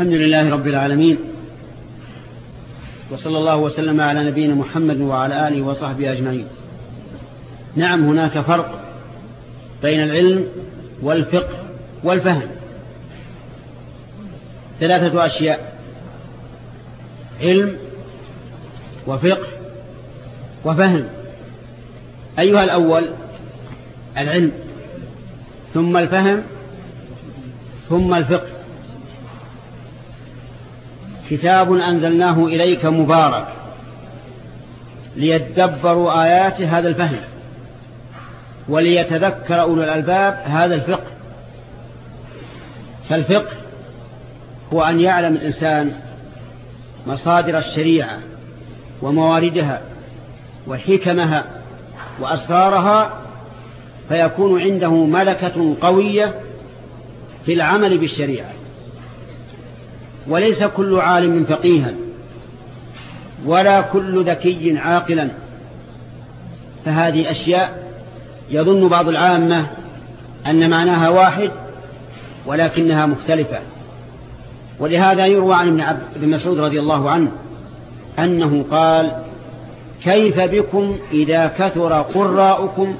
الحمد لله رب العالمين وصلى الله وسلم على نبينا محمد وعلى آله وصحبه أجمعين. نعم هناك فرق بين العلم والفقه والفهم. ثلاثة أشياء علم وفقه وفهم. أيها الأول العلم ثم الفهم ثم الفقه. كتاب أنزلناه إليك مبارك ليتدبروا آيات هذا الفهم وليتذكر أولو الألباب هذا الفقه. فالفقه هو أن يعلم الإنسان مصادر الشريعة ومواردها وحكمها وأسرارها فيكون عنده ملكة قوية في العمل بالشريعة. وليس كل عالم فقيها ولا كل ذكي عاقلا فهذه أشياء يظن بعض العامة أن معناها واحد ولكنها مختلفة ولهذا يروى عن ابن مسعود رضي الله عنه أنه قال كيف بكم إذا كثر قراءكم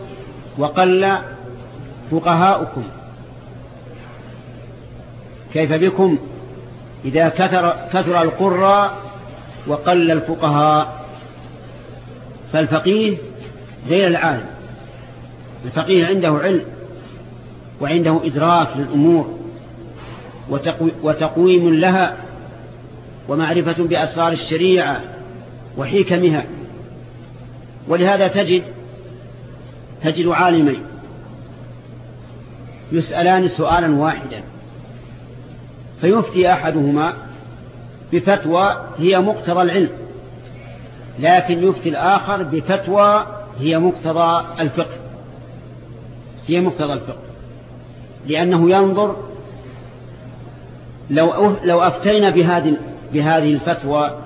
وقل فقهاؤكم كيف بكم إذا كثر, كثر القراء وقل الفقهاء فالفقيه غير العالم. الفقيه عنده علم وعنده إدراك للأمور وتقويم لها ومعرفة بأسرار الشريعة وحكمها. ولهذا تجد تجد عالمين يسألان سؤالا واحدا. فيفتي أحدهما بفتوى هي مقتضى العلم لكن يفتي الآخر بفتوى هي مقتضى الفقه. هي مقتضى الفقه. لأنه ينظر لو لو أفتينا بهذه بهذه الفتوى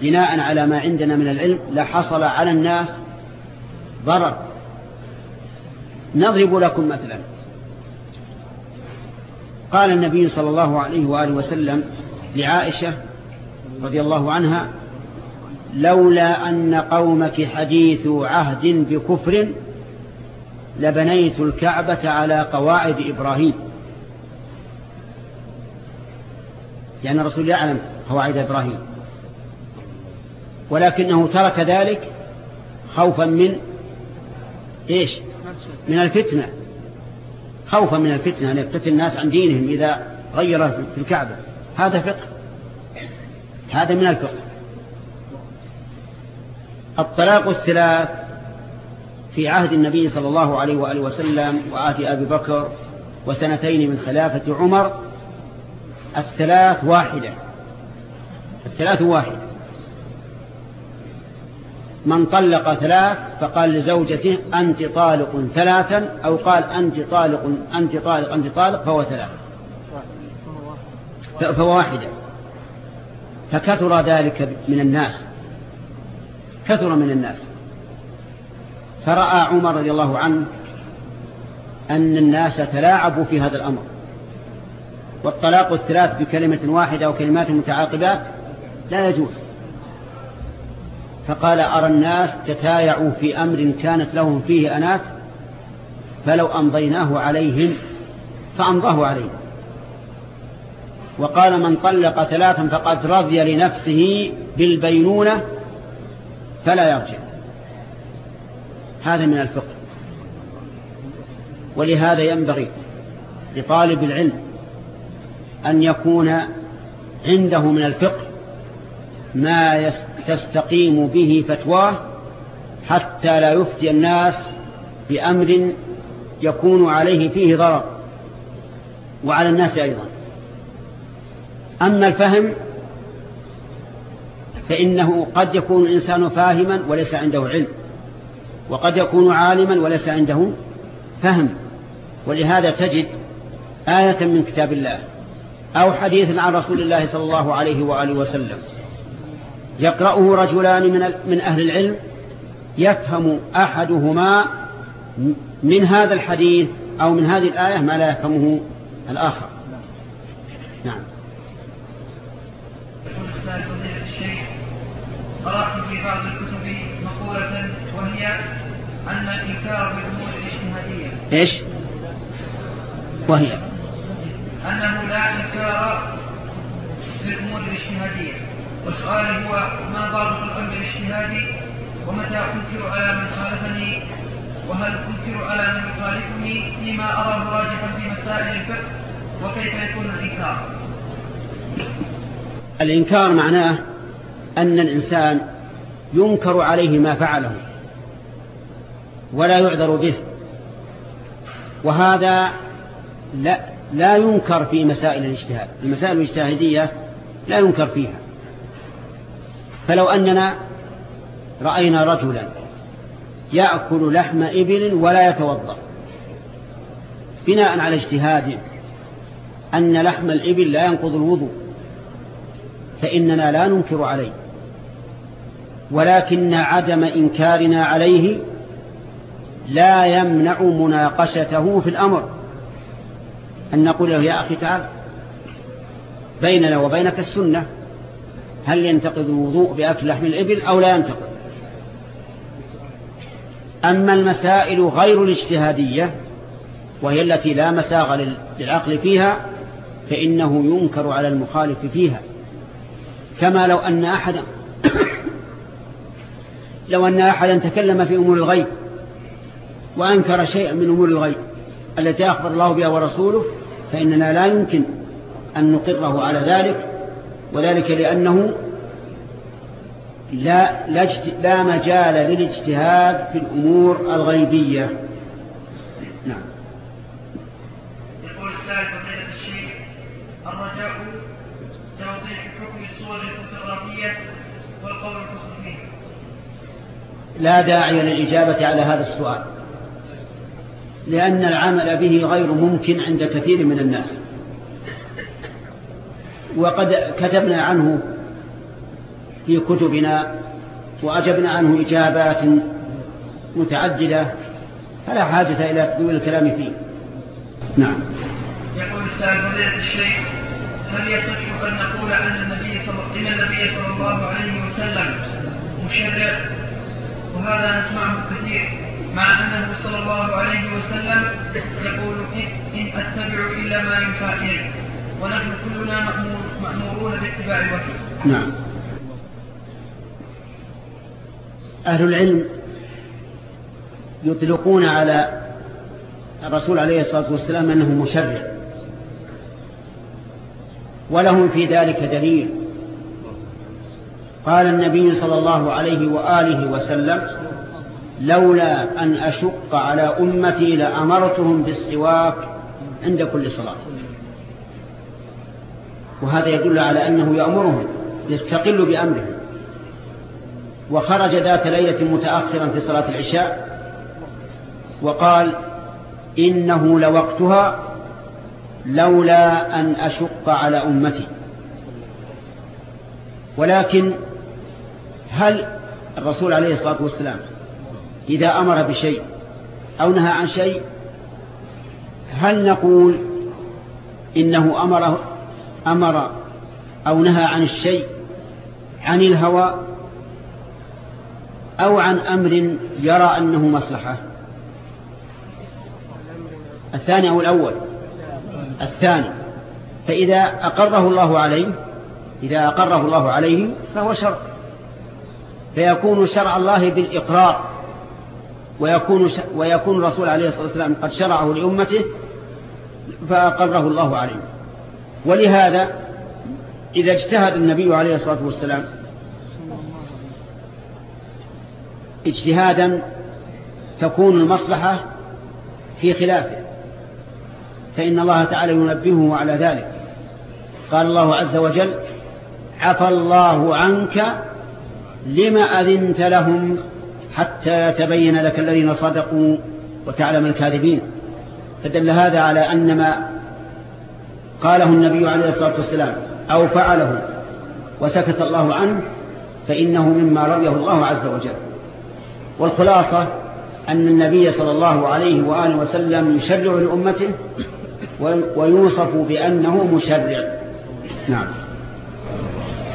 بناء على ما عندنا من العلم لحصل على الناس ضرر. نضرب لكم مثلا. قال النبي صلى الله عليه وآله وسلم لعائشة رضي الله عنها لولا أن قومك حديث عهد بكفر لبنيت الكعبة على قواعد إبراهيم. لأن الرسول يعلم قواعد إبراهيم. ولكنه ترك ذلك خوفا من إيش؟ من الفتنة. خوفا من الفتنة أن يفتتن الناس عن دينهم إذا غير في الكعبة. هذا فقه. هذا من الفقه. الطلاق الثلاث في عهد النبي صلى الله عليه وآله وسلم وعهد أبي بكر وسنتين من خلافة عمر الثلاث واحدة. الثلاث واحدة من طلق ثلاث فقال لزوجته أنت طالق ثلاثا أو قال أنت طالق أنت طالق أنت طالق فهو ثلاث. فهو واحدة. فكثر ذلك من الناس. كثر من الناس. فرأى عمر رضي الله عنه أن الناس تلاعبوا في هذا الأمر. والطلاق الثلاث بكلمة واحدة أو كلمات متعاقبات لا يجوز. فقال أرى الناس تتايعوا في أمر كانت لهم فيه أنات فلو أمضيناه عليهم فأمضاه عليهم. وقال من طلق ثلاثا فقد رضي لنفسه بالبينونة فلا يرجع. هذا من الفقه. ولهذا ينبغي لطالب العلم أن يكون عنده من الفقه ما تستقيم به فتواه حتى لا يفتي الناس بأمر يكون عليه فيه ضرر وعلى الناس أيضا. أما الفهم فإنه قد يكون الإنسان فاهما وليس عنده علم وقد يكون عالما وليس عنده فهم. ولهذا تجد آية من كتاب الله أو حديث عن رسول الله صلى الله عليه وآله وسلم يقرأه رجلان من, من أهل العلم يفهم أحدهما من هذا الحديث أو من هذه الآية ما لا يفهمه الآخر. نعم. قرأت في بعض الكتب مقولة وهي أن الإنكار بالأمور الاجتهادية إيش؟ وهي. أنه لا إنكار بالأمور الاجتهادية. وسؤالي هو ما ضابط الأمر الاجتهادي ومتى أنكر على من خالفني؟ وهل أنكر على من يخالفني فيما أراه راجحا في مسائل الفقه؟ وكيف يكون الإنكار؟ الإنكار معناه أن الإنسان ينكر عليه ما فعله ولا يعذر به وهذا لا, لا ينكر في مسائل الاجتهاد المسائل الاجتهادية لا ينكر فيها. فلو أننا رأينا رجلا يأكل لحم إبل ولا يتوضأ بناء على اجتهاد أن لحم الإبل لا ينقض الوضوء فإننا لا ننكر عليه ولكن عدم إنكارنا عليه لا يمنع مناقشته في الأمر. أن نقول له يا أخي تعال بيننا وبينك السنة هل ينتقض الوضوء بأكل لحم الإبل أو لا ينتقض أما المسائل غير الاجتهادية وهي التي لا مساغ للعقل فيها فإنه ينكر على المخالف فيها. كما لو أن أحدا لو أن أحدا تكلم في أمور الغيب وأنكر شيئا من أمور الغيب التي أخبر الله بها ورسوله فإننا لا يمكن أن نقره على ذلك وذلك لأنه لا, لا, لا مجال للاجتهاد في الأمور الغيبية. نعم. يقول السائل فضيلة الشيخ الرجاء توضيح حكم الصور الفوتوغرافية والقول الفصل فيه لا داعي للإجابة على هذا السؤال لأن العمل به غير ممكن عند كثير من الناس. وقد كتبنا عنه في كتبنا وأجبنا عنه إجابات متعددة فلا حاجة إلى تدويل الكلام فيه. نعم. يقول السائل فضيلة الشيخ هل يصح أن نقول أن النبي إن النبي صلى الله عليه وسلم مشرع؟ وهذا نسمعه كثير مع أنه صلى الله عليه وسلم يقول إن أتبع إلا ما ينفع إليه. ونحن كلنا مأمورون باتباع الوحي. نعم. أهل العلم يطلقون على الرسول عليه الصلاة والسلام أنه مشرع. ولهم في ذلك دليل. قال النبي صلى الله عليه وآله وسلم لولا أن أشق على أمتي لأمرتهم بالسواك عند كل صلاة. وهذا يدل على أنه يأمرهم يستقل بأمرهم وخرج ذات ليلة متأخرا في صلاة العشاء وقال إنه لوقتها لولا أن أشق على أمتي. ولكن هل الرسول عليه الصلاة والسلام إذا أمر بشيء أو نهى عن شيء هل نقول إنه أمر أمر أو نهى عن الشيء عن الهوى أو عن أمر يرى أنه مصلحة. الثاني أو الأول؟ الثاني. فإذا أقره الله عليه إذا أقره الله عليه فهو شرع. فيكون شرع الله بالإقرار. ويكون, ويكون الرسول عليه الصلاة والسلام قد شرعه لأمته فأقره الله عليه. ولهذا إذا اجتهد النبي عليه الصلاة والسلام اجتهادا تكون المصلحة في خلافه فإن الله تعالى ينبهه على ذلك. قال الله عز وجل عفى الله عنك لما أذنت لهم حتى يتبين لك الذين صدقوا وتعلم الكاذبين. فدل هذا على أن ما قاله النبي عليه الصلاة والسلام أو فعله وسكت الله عنه فإنه مما رضيه الله عز وجل. والخلاصة أن النبي صلى الله عليه وآله وسلم يشرع لأمته ويوصف بأنه مشرع. نعم.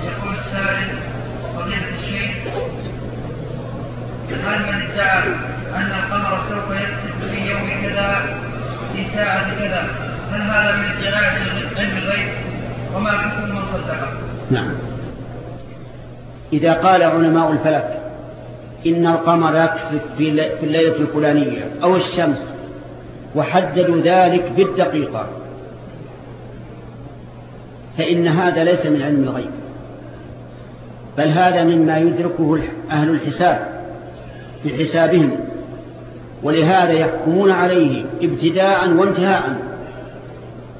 يقول السائل قضية الشيخ هل من ادعى أن القمر سوف يكسب في يوم كذا في ساعة كذا؟ هل هذا من علم الغيب وما حكم من صدقه؟ نعم. إذا قال علماء الفلك إن القمر يكسف في الليلة الفلانية أو الشمس وحددوا ذلك بالدقيقة. فإن هذا ليس من علم الغيب بل هذا مما يدركه أهل الحساب بحسابهم ولهذا يحكمون عليه ابتداء وانتهاء.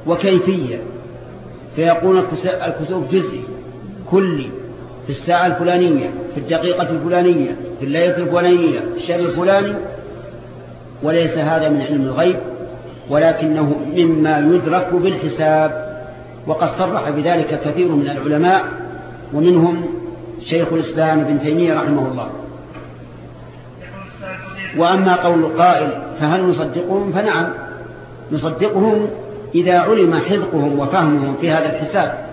وكيفية. فيقول الكسوف جزئي كلي في الساعة الفلانية في الدقيقة الفلانية في الليلة الفلانية في الشهر الفلاني. وليس هذا من علم الغيب ولكنه مما يدرك بالحساب. وقد صرح بذلك كثير من العلماء ومنهم شيخ الإسلام ابن تيمية رحمه الله. وأما قول القائل فهل نصدقهم؟ فنعم نصدقهم إذا علم حذقهم وفهمهم في هذا الحساب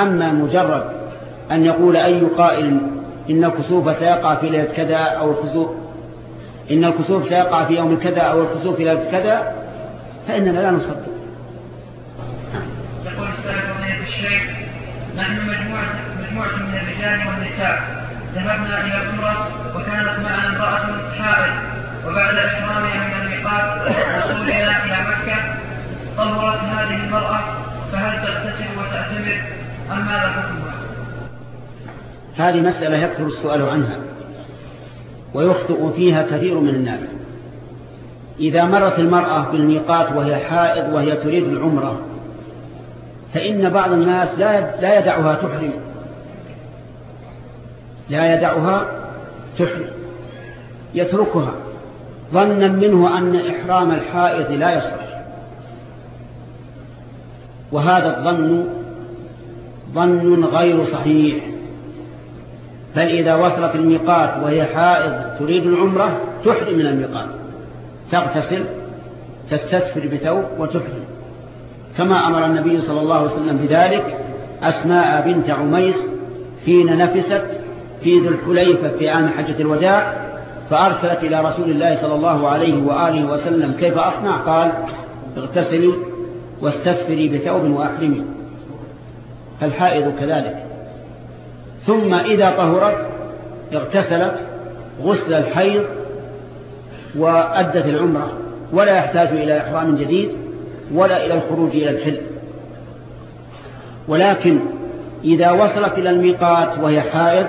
أما مجرد أن يقول أي قائل إن الكسوف سيقع في ليلة كذا أو الكسوف إن الكسوف سيقع في يوم كذا أو الكسوف في ليلة كذا فإننا لا نصدق. يقول السلام فضيلة الشيخ نحن مجموعة, مجموعة من الرجال والنساء. ذهبنا إلى العمرة وكانت معنا امرأة حائض وبعد إحرامها من الميقات وصولنا إلى مكة طهرت هذه المرأة فهل تغتسل وتعتمر أم ماذا حكمها؟ هذه مسألة يكثر السؤال عنها ويخطئ فيها كثير من الناس. إذا مرت المرأة بالميقات وهي حائض وهي تريد العمرة فإن بعض الناس لا لا يدعها تحرم. لا يدعها تحرم. يتركها. ظنا منه أن إحرام الحائض لا يصلح وهذا الظن ظن غير صحيح. بل إذا وصلت الميقات وهي حائض تريد العمرة تحرم من الميقات. تغتسل تستثفر بثوب وتحرم. كما أمر النبي صلى الله عليه وسلم بذلك أسماء بنت عميس حين نفست في ذو الحليفة في عام حجة الوداع فأرسلت إلى رسول الله صلى الله عليه وآله وسلم كيف أصنع؟ قال اغتسلي واستثفري بثوب وأحرمي. فالحائض كذلك. ثم إذا طهرت اغتسلت غسل الحيض وأدت العمرة ولا يحتاج إلى إحرام جديد ولا إلى الخروج إلى الحل. ولكن إذا وصلت إلى الميقات وهي حائض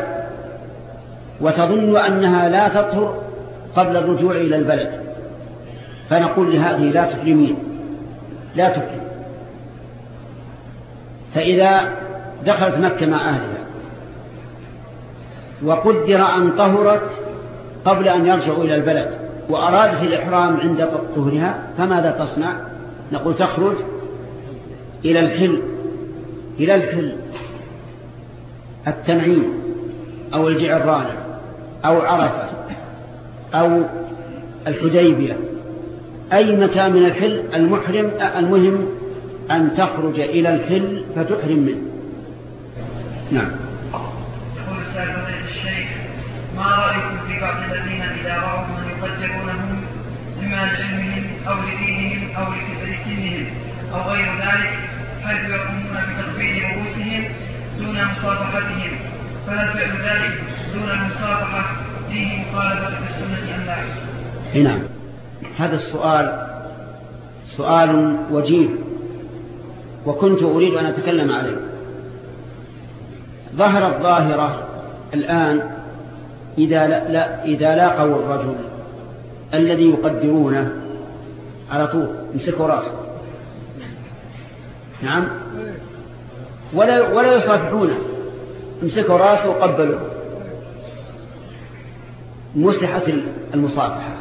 وتظن أنها لا تطهر قبل الرجوع إلى البلد فنقول لهذه لا تحرمين. لا تحرم فإذا دخلت مكة مع أهلها وقدر أن طهرت قبل أن يرجعوا إلى البلد وأرادت الإحرام عند طهرها فماذا تصنع؟ نقول تخرج إلى الحل إلى الحل التنعيم أو الجعرانة أو عرفة أو الحديبية. أي مكان من الحل المحرم المهم أن تخرج إلى الحل فتحرم منه. نعم. يقول السابق الشيخ ما رأيكم في بعض الذين إذا رأوا من يقدرونهم إما لعلمهم أو لدينهم أو لكبر سنهم أو غير ذلك حيث يقومون بتقبيل رؤوسهم دون مصافحتهم؟ فهل فعل ذلك دون المصافحة فيه مخالفة للسنة أم لا؟ نعم. هذا السؤال سؤال وجيه وكنت أريد أن أتكلم عليه. ظهرت ظاهرة الآن إذا, لا, لا إذا لاقوا الرجل الذي يقدرونه على طول يمسكوا رأسه. نعم؟ ولا ولا يصافحونه يمسكوا رأسه وقبلوا مسحت المصافحة.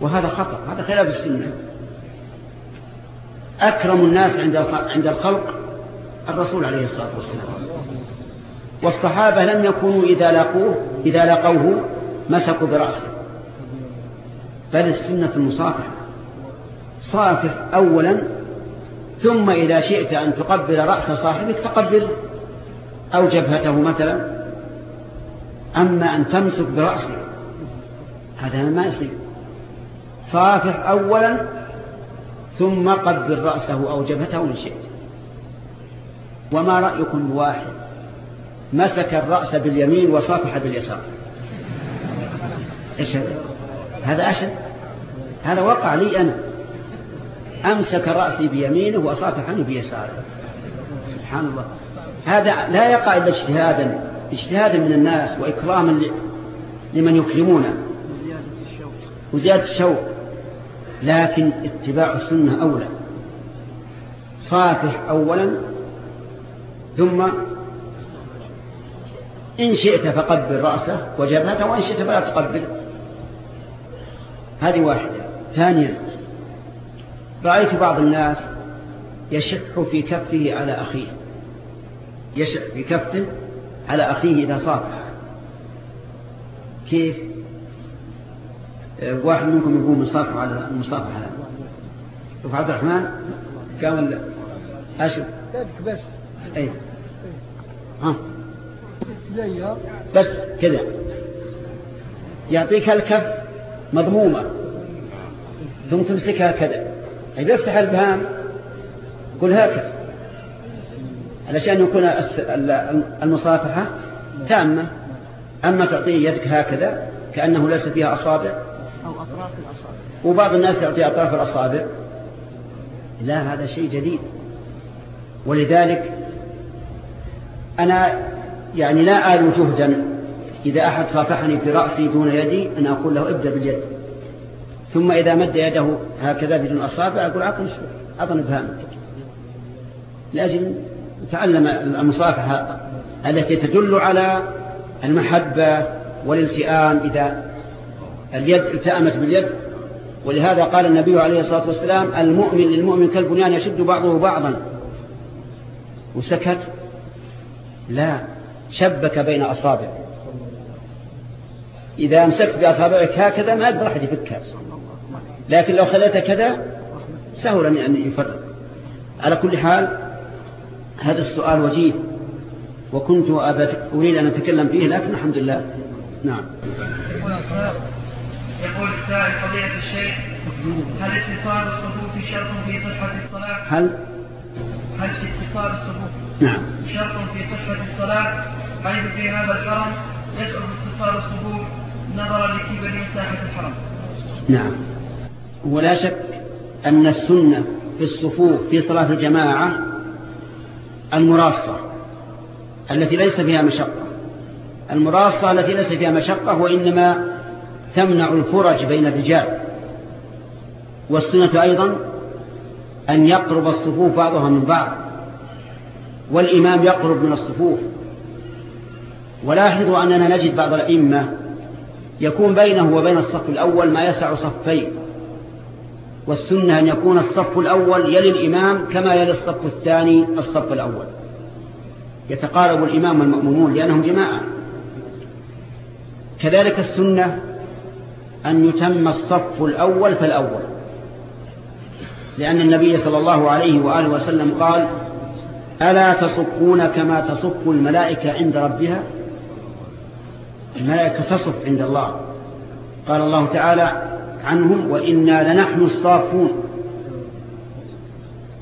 وهذا خطأ هذا خلاف السنة. أكرم الناس عند عند الخلق الرسول عليه الصلاة والسلام. والصحابة لم يكونوا إذا لاقوه إذا لقوه مسكوا برأسه. بل السنة المصافحة. صافح أولا ثم إذا شئت أن تقبل رأس صاحبك فقبل أو جبهته مثلا. أما أن تمسك برأسه هذا ما يصير. صافح أولا ثم قبل رأسه أو جبهته إن شئت. وما رأيكم بواحد مسك الرأس باليمين وصافح باليسار. إيش هذا؟ أشد. هذا وقع لي أنا. أمسك رأسي بيمينه وصافحني بيساره. سبحان الله. هذا لا يقع إلا اجتهادا. اجتهادا من الناس وإكراما لمن يكرمونه. وزيادة الشوق. لكن اتباع السنة أولى. صافح أولا ثم إن شئت فقبل رأسه وجبهته وإن شئت فلا تقبل. هذه واحدة. ثانيا رأيت بعض الناس يشح في كفه على أخيه. يشح في كفه على أخيه إذا صافح. كيف؟ واحد منكم يقول مصافح على المصافحة شوف عبد الرحمن؟ كامل أشوف بس. أي. ها. بس كذا. يعطيك الكف مضمومة. ثم تمسكها كذا. طيب يفتح البهام. قل هكذا. علشان يكون المصافحة تامة. أما تعطيه يدك هكذا كأنه ليس فيها أصابع. أو أطراف الأصابع. وبعض الناس تعطي أطراف الأصابع. لا هذا شيء جديد. ولذلك أنا يعني لا آل جهدا. إذا أحد صافحني في رأسي دون يدي أن أقول له ابدأ باليد. ثم إذا مد يده هكذا بدون أصابع أقول عطني عطني بهامك لأجل تعلم المصافحة التي تدل على المحبة والالتئام إذا اليد التأمت باليد. ولهذا قال النبي عليه الصلاة والسلام المؤمن للمؤمن كالبنيان يشد بعضه بعضا. وسكت. لا شبك بين أصابع. إذا أمسكت بأصابعك هكذا ما أقدر أحد يفكها. لكن لو خليتها كذا سهل أن يفرق. على كل حال هذا السؤال وجيه. وكنت أريد أن أتكلم فيه لكن الحمد لله. نعم. يقول السائل فضيلة الشيخ هل اتصال الصفوف شرط في صحة الصلاة؟ هل؟ هل اتصال الصفوف نعم. شرط في صحة الصلاة؟ حيث في هذا الحرم يصعب اتصال الصفوف نظرا لكبر مساحة الحرم. نعم. ولا شك أن السنة في الصفوف في صلاة الجماعة المراصة التي ليس فيها مشقة. المراصة التي ليس فيها مشقة وإنما تمنع الفرج بين الرجال. والسنة أيضا أن يقرب الصفوف بعضها من بعض والإمام يقرب من الصفوف. ولاحظوا أننا نجد بعض الأئمة يكون بينه وبين الصف الأول ما يسع صفين والسنة أن يكون الصف الأول يلي الإمام كما يلي الصف الثاني الصف الأول. يتقارب الإمام والمأمومون لأنهم جماعة. كذلك السنة أن يتم الصف الأول فالأول. لأن النبي صلى الله عليه وآله وسلم قال ألا تصفون كما تصف الملائكة عند ربها؟ الملائكة تصف عند الله. قال الله تعالى عنهم وإنا لنحن الصافون.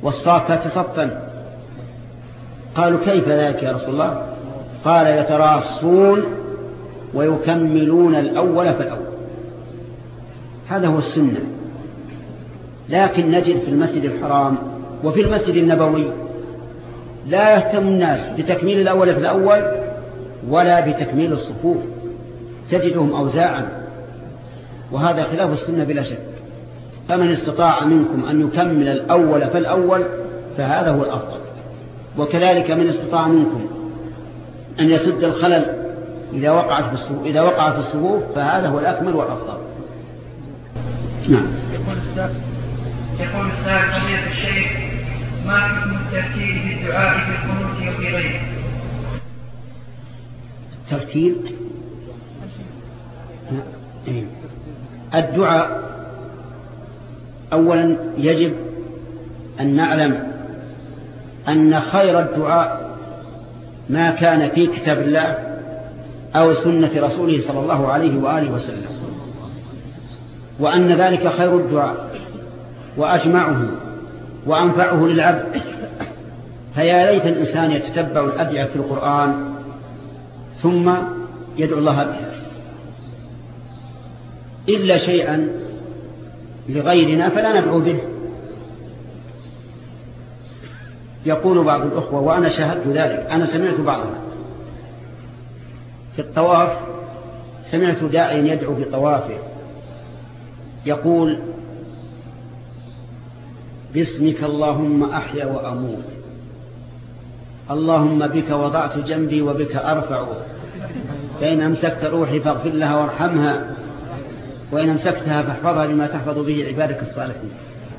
والصافات صفا قالوا كيف ذلك يا رسول الله؟ قال يتراصون ويكملون الأول فالأول. هذا هو السنة. لكن نجد في المسجد الحرام وفي المسجد النبوي لا يهتم الناس بتكميل الأول في الأول ولا بتكميل الصفوف. تجدهم أوزاعا. وهذا خلاف السنة بلا شك. فمن استطاع منكم أن يكمل الأول فالأول فهذا هو الأفضل. وكذلك من استطاع منكم أن يسد الخلل إذا وقعت في الصفوف, إذا وقع في الصفوف فهذا هو الأكمل والأفضل. نعم يقول السائل يقول السائل فضيلة الشيخ ما حكم الترتيب في الدعاء في القنوت وفي غيره؟ الترتيب إيه. الدعاء أولا يجب أن نعلم أن خير الدعاء ما كان في كتاب الله أو سنة رسوله صلى الله عليه وآله وسلم وأن ذلك خير الدعاء وأجمعه وأنفعه للعبد. فيا ليت الإنسان يتتبع الأدعية في القرآن ثم يدعو الله بها. إلا شيئا لغيرنا فلا ندعو به. يقول بعض الأخوة وأنا شاهدت ذلك أنا سمعت بعضها. في الطواف سمعت داعيا يدعو في طوافه يقول باسمك اللهم أحيا وأموت. اللهم بك وضعت جنبي وبك أرفع. فإن أمسكت روحي فاغفر لها وارحمها. وإن أمسكتها فاحفظها لما تحفظ به عبادك الصالحين.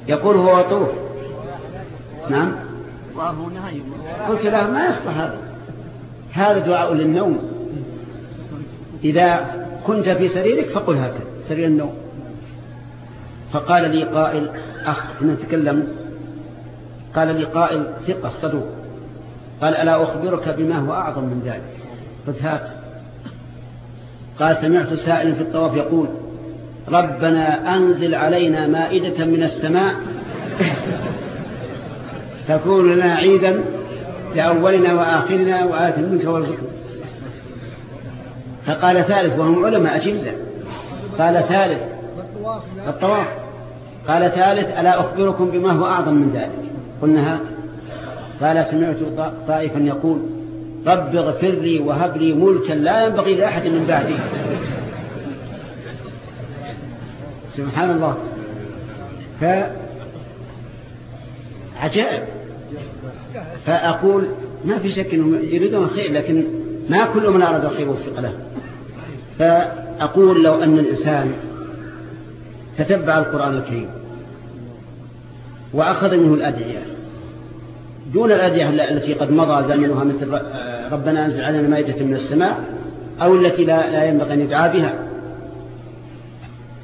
يقول هو طوف نعم. قلت له ما يصلح هذا؟ هذا دعاء للنوم. إذا كنت في سريرك فقل هكذا سرير النوم. فقال لي قائل أخ نتكلم قال لي قائل ثقة صدوق. قال ألا أخبرك بما هو أعظم من ذلك؟ قلت هات. قال سمعت سائل في الطواف يقول ربنا أنزل علينا مائدة من السماء تكون لنا عيدا لأولنا وآخرنا وآت منك وارزقنا فقال ثالث وهم علماء أجلة. قال ثالث الطواف. قال ثالث ألا أخبركم بما هو أعظم من ذلك؟ قلنا هات قال سمعت طائفا يقول رب اغفر لي وهب لي ملكا لا ينبغي لأحد من بعدي. سبحان الله. ف عجائب. فأقول ما في شك أنهم يريدون الخير لكن ما كل من أراد الخير وفق له. فأقول لو أن الإنسان تتبع القرآن الكريم وأخذ منه الأدعية. دون الأدعية التي قد مضى زمنها مثل ربنا أنزل علينا مائدة من السماء أو التي لا, لا ينبغي أن يدعى بها.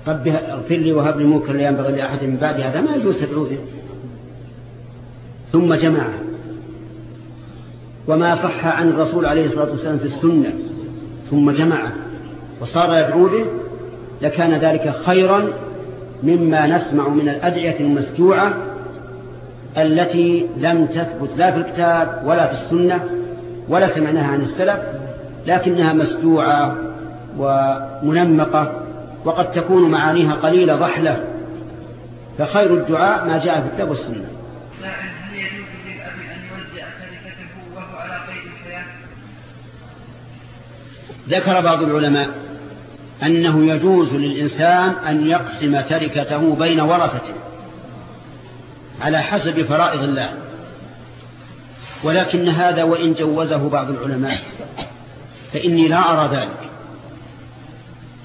رب اغفر لي وهب لي ملكا لا ينبغي لأحد من بعد هذا ما يجوز تدعو به ثم جمعها وما صح عن الرسول عليه الصلاة والسلام في السنة. ثم جمعه وصار يدعو به. لكان ذلك خيرا مما نسمع من الأدعية المسجوعة التي لم تثبت لا في الكتاب ولا في السنة ولا سمعناها عن السلف لكنها مسجوعة ومنمقة وقد تكون معانيها قليلة ضحلة فخير الدعاء ما جاء في الكتاب والسنة. ذكر بعض العلماء أنه يجوز للإنسان أن يقسم تركته بين ورثته على حسب فرائض الله. ولكن هذا وإن جوزه بعض العلماء. فإني لا أرى ذلك.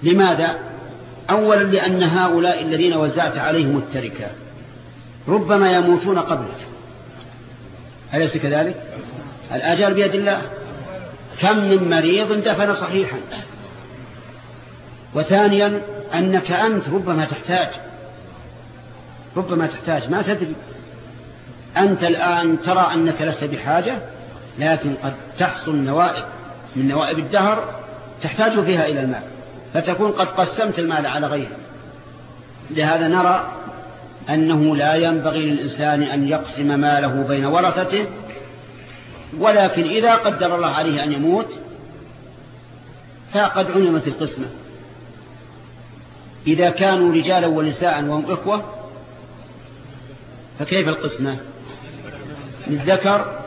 لماذا؟ أولا لأن هؤلاء الذين وزعت عليهم التركة ربما يموتون قبلك. أليس كذلك؟ الآجال بيد الله؟ كم من مريض دفن صحيحا. وثانيا أنك أنت ربما تحتاج ربما تحتاج. ما تدري. أنت الآن ترى أنك لست بحاجة لكن قد تحصل نوائب. من نوائب الدهر تحتاج فيها إلى المال. فتكون قد قسمت المال على غيره لهذا نرى أنه لا ينبغي للإنسان أن يقسم ماله بين ورثته ولكن إذا قدر الله عليه أن يموت فقد علمت القسمة. إذا كانوا رجالا ونساء وهم إخوة فكيف القسمة؟ للذكر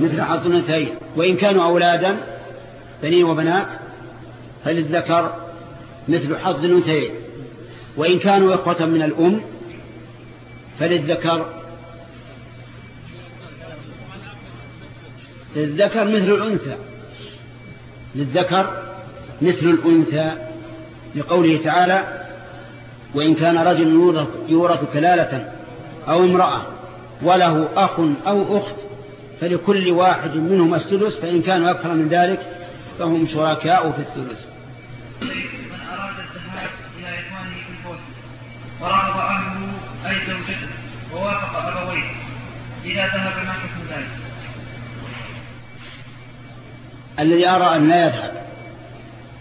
مثل حظ الأنثيين. وإن كانوا أولادا بنين وبنات فللذكر مثل حظ الأنثيين. وإن كانوا إخوة من الأم فللذكر للذكر مثل الأنثى. للذكر مثل الأنثى لقوله تعالى وإن كان رجل يورث كلالة أو امرأة وله أخ أو أخت فلكل واحد منهم السدس فإن كانوا أكثر من ذلك فهم شركاء في الثلث. ورغب أهله أي زوجته ووافق أبويه إذا ذهب ما حكم ذلك الذي أرى أن لا يذهب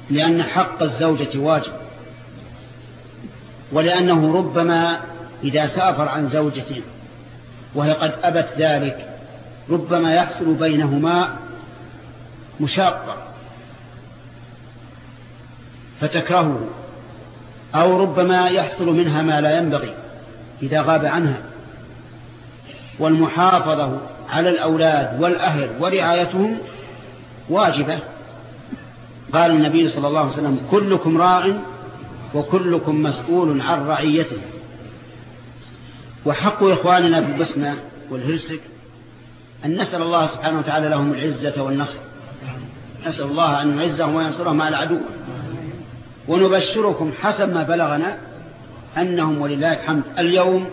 لأن حق الزوجة واجب ولأنه ربما إذا سافر عن زوجته وهي قد أبت ذلك ربما يحصل بينهما مشاقة فتكرهه أو ربما يحصل منها ما لا ينبغي إذا غاب عنها. والمحافظة على الأولاد والأهل ورعايتهم واجبة. قال النبي صلى الله عليه وسلم كلكم راع وكلكم مسؤول عن رعيته. وحق إخواننا في البسنة والهرسك أن نسأل الله سبحانه وتعالى لهم العزة والنصر. نسأل الله أن يعزهم وينصرهم على العدو. ونبشركم حسب ما بلغنا أنهم ولله الحمد اليوم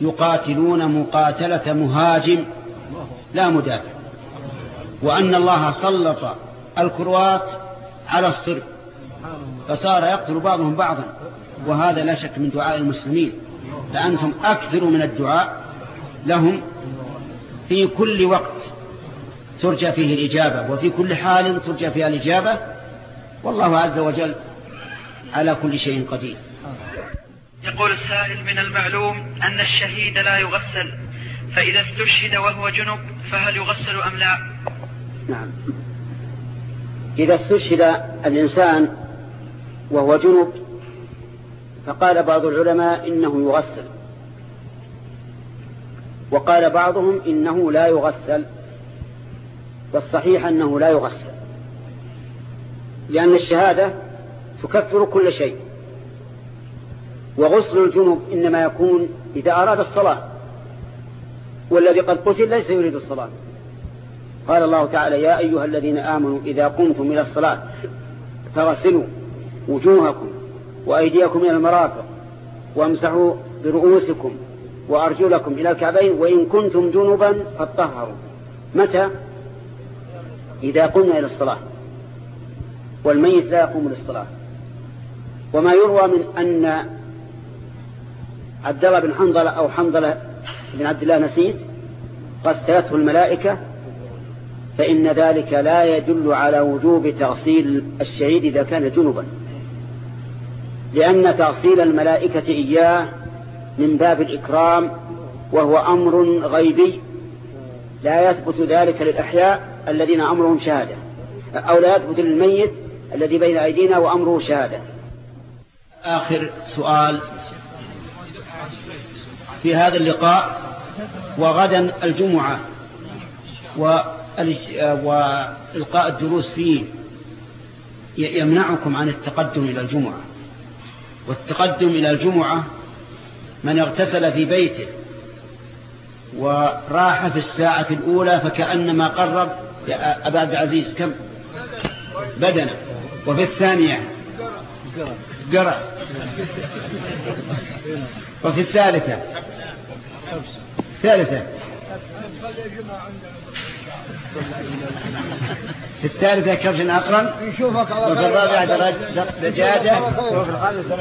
يقاتلون مقاتلة مهاجم لا مدافع. وأن الله سلط الكروات على الصرب. فصار يقتل بعضهم بعضا. وهذا لا شك من دعاء المسلمين. فأنتم أكثر من الدعاء لهم في كل وقت ترجى فيه الإجابة وفي كل حال ترجى فيها الإجابة. والله عز وجل على كل شيء قدير. يقول السائل من المعلوم أن الشهيد لا يغسل فإذا استشهد وهو جنب فهل يغسل أم لا؟ نعم. إذا استشهد الإنسان وهو جنب فقال بعض العلماء إنه يغسل. وقال بعضهم إنه لا يغسل والصحيح أنه لا يغسل لأن الشهادة تكفر كل شيء وغسل الجنوب إنما يكون إذا أراد الصلاة والذي قد قتل ليس يريد الصلاة. قال الله تعالى يا أيها الذين آمنوا إذا قمتم إلى الصلاة فغسلوا وجوهكم وأيديكم إلى المرافق وامسحوا برؤوسكم وأرجلكم إلى الكعبين وإن كنتم جنبا فاطهروا. متى؟ إذا قمنا إلى الصلاة. والميت لا يقوم للصلاة. وما يروى من أن عبد الله بن حنظلة أو حنظلة بن عبد الله نسيت غسلته الملائكة فإن ذلك لا يدل على وجوب تغسيل الشهيد إذا كان جنبا. لأن تغسيل الملائكة إياه من باب الإكرام وهو أمر غيبي لا يثبت ذلك للأحياء الذين أمرهم شهادة أو لا يثبت للميت الذي بين أيدينا وأمره شهادة. آخر سؤال. في هذا اللقاء وغدا الجمعة وإلقاء الدروس فيه يمنعكم عن التقدم إلى الجمعة. والتقدم إلى الجمعة من اغتسل في بيته وراح في الساعة الأولى فكأنما قرب يا أبا عبد العزيز كم؟ بدنا وفي الثانية قرأ. وفي الثالثة الثالثة. في الثالثة كبش أقرن وفي الرابعة دجاجة وفي الخامسة